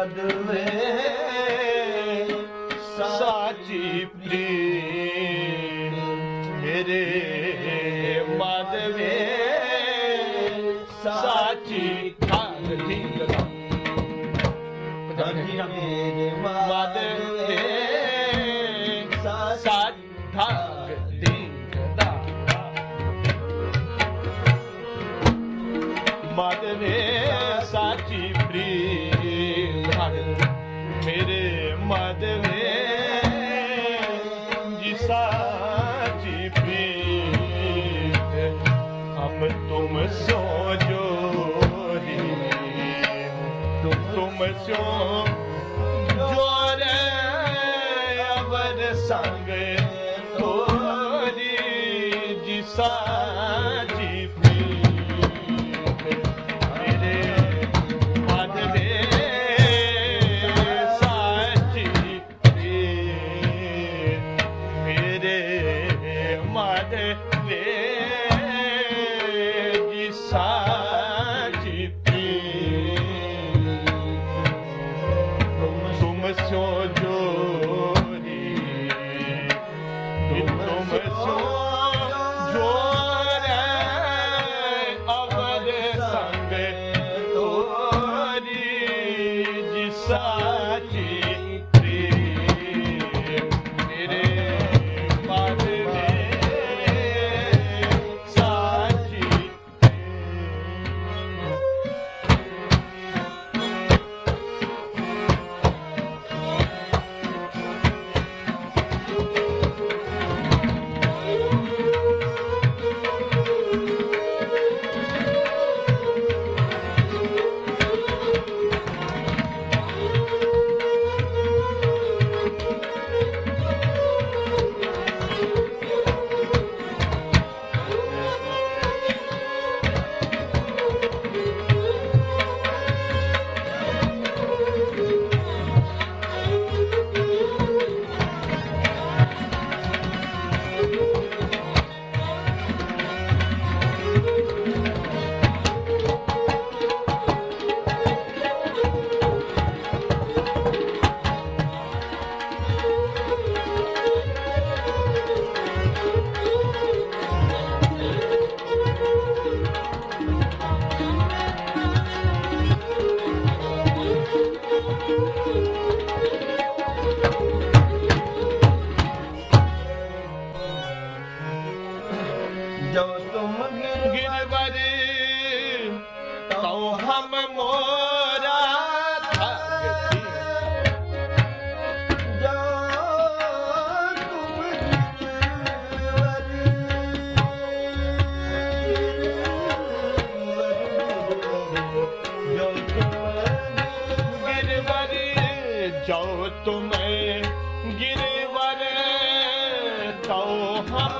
ਜਗਵੇ ਮਦਵੇ ਸਾਚੀ ਕੰਗ ਠੀਕ ਦਾ ਮੇਰੇ ਸੰਗ ਤੋਰੀ ਜਿਸਾ Muhammad.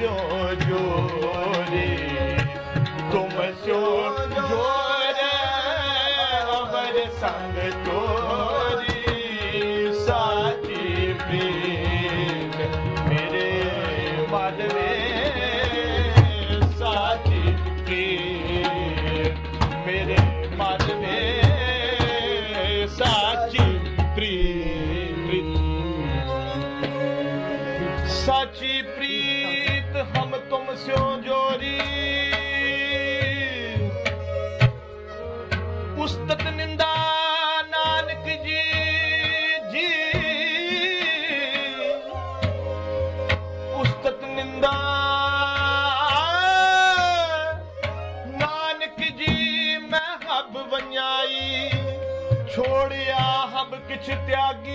जो ਤਤ ਨਿੰਦਾ ਨਾਨਕ ਜੀ ਜੀ। ਉਸਤਤ ਨਿੰਦਾ ਨਾਨਕ ਜੀ, ਮੈਂ ਹਬ ਵਣਾਈ ਛੋੜਿਆ ਹਬ ਕਿਛ ਤਿਆਗ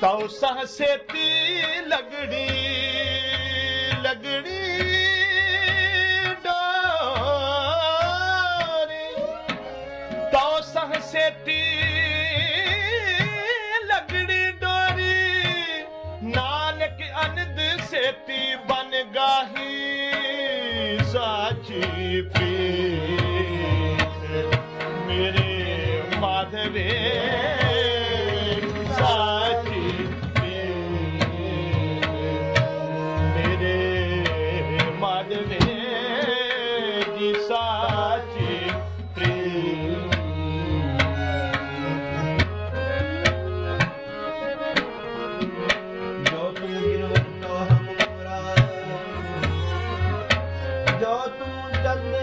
ਤਉ ਸਹਸੇਤੀ ਲਗੜੀ ਲਗੜੀ ਡੋਰੀ। ਤਉ ਸਹਸੇਤੀ ਲਗੜੀ ਡੋਰੀ, ਨਾਨਕ ਅਨੰਦ ਸੇਤੀ ਬਨ ਗਾਹੀ ਸਾਚੀ ਪ੍ਰੀਤ। ਮੇਰੇ ਮਾਧਵੇ जो तुम चंद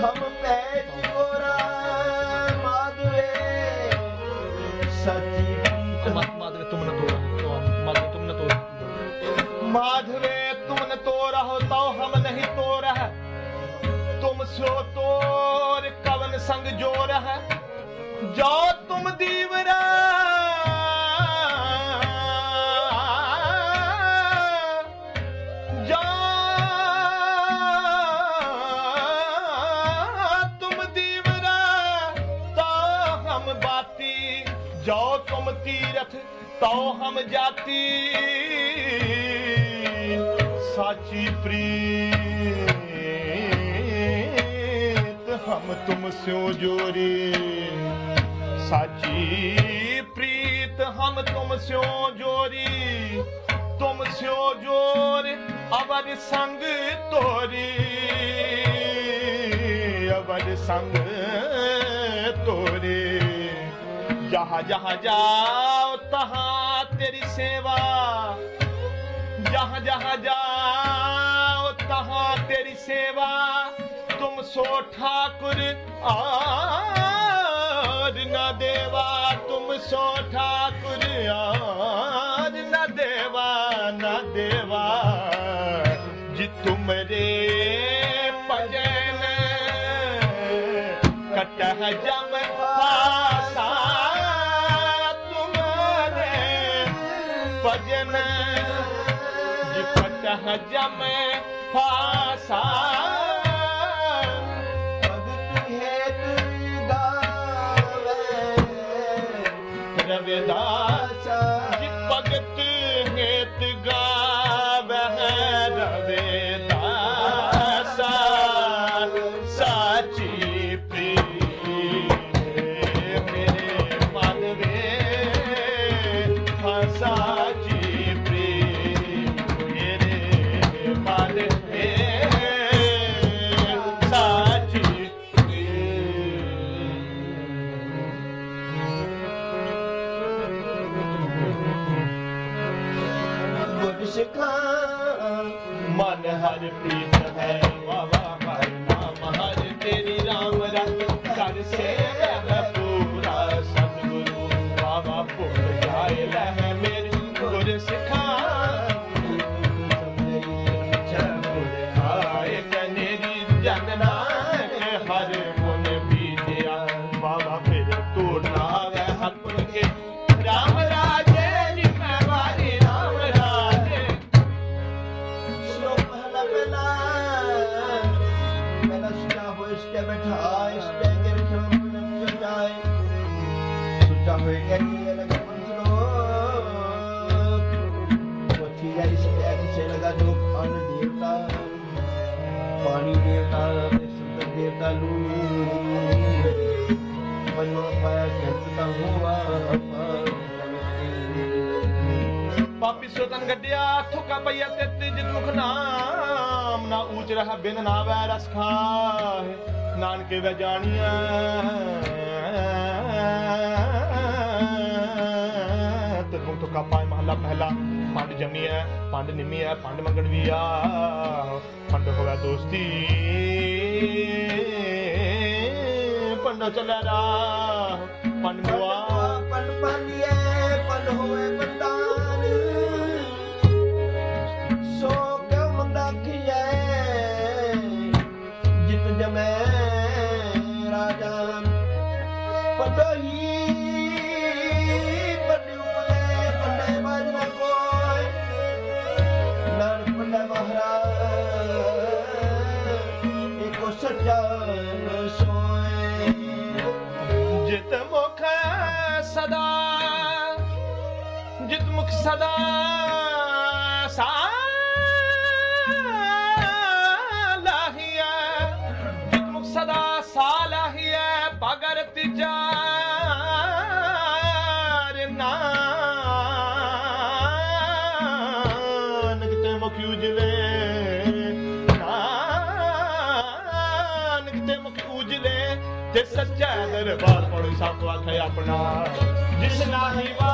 हम पैच गोरा माधवे सची प्रीत माधवे तुम न तोड़ा माधवे तुम न तोड़ा माधवे तुम न तो रहो तो हम नहीं तो रह तुम सो तोर कवन संग जो रह जो तुम दीवरा ਜਾਤੀ। ਸਾਚੀ ਪ੍ਰੀਤ, ਹਮ ਤੁਮ ਸਿਓ ਜੋਰੀ। ਸਾਚੀ ਪ੍ਰੀਤ, ਹਮ ਤੁਮ ਸਿਓ ਜੋਰੀ। ਤੁਮ ਸਿਓ ਜੋਰ, ਅਵਰ ਸੰਗ ਤੋਰੀ। ਅਵਰ ਸੰਗ ਤੋਰੀ। ਜਹਾ ਜਹਾ ਜਾਓ ਤਹਾ तेरी सेवा जहाँ जहाँ जाओ तहाँ तेरी सेवा तुम सो ठाकुर और न देवा तुम सो ठाकुर और न देवा न देवा जी तुम रे भजन कटह जम ڀڄن فاسا. ਪਾਪੀ ਸੋਤਨ ਗੱਡਿਆ, ਥੁਕਾ ਪਈਆ ਤੇ ਤਿਜ ਦੁਖ ਨਾਮ। ਨਾ ਊਚ ਰਹਾ ਬਿਨ, ਨਾ ਵੈ ਰਸ ਖਾਏ। ਨਾਨਕੇ ਵੈ ਜਾਣੀਐ। ਤੇ ਮੁਖ ਤੁਕਾ ਪਾਏ ਮਹਲਾ ਪਹਿਲਾ। ਪੰਡ ਜੰਮੀ ਹੈ ਪੰਡ ਨਿਮੀ ਹੈ ਪੰਡ ਮੰਗਣ ਵੀ ਆ ਪੰਡ ਹੋਇਆ ਦੋਸਤੀ। ਪੰਡ ਚੱਲਿਆ ਰਾ ਪੰਡ ਮੁਆ ਸਦਾ ਸਾਲਾਹੀਆ ਜਿਤ ਮੁਖ ਸਦਾ ਸਾਲਾਹੀਆ ਪਗਰ ਤਿਜਾਰ ਨਾਨਕ ਤੇ ਮੁਖ ਉਜਲੇ, ਨਾਨਕ ਤੇ ਮੁਖ ਉਜਲੇ, ਤੇ ਸੱਚਾ ਦਰਬਾਰ ਪੜੋ ਸਭ ਆਖੇ ਆਪਣਾ। ਜਿਸ ਨਾਹੀ ਵਾ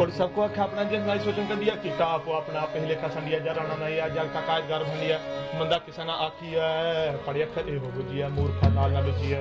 और सबको आखा अपना जिस नाई सोचन कर दिया किता आपो अपना पहले का संडिया जा राणा नहीं आ जल का काज घर भंडिया मंदा किसाना आखी है पढ़िया खरे हो बुझिया मूर्खा नाल ना बुझिया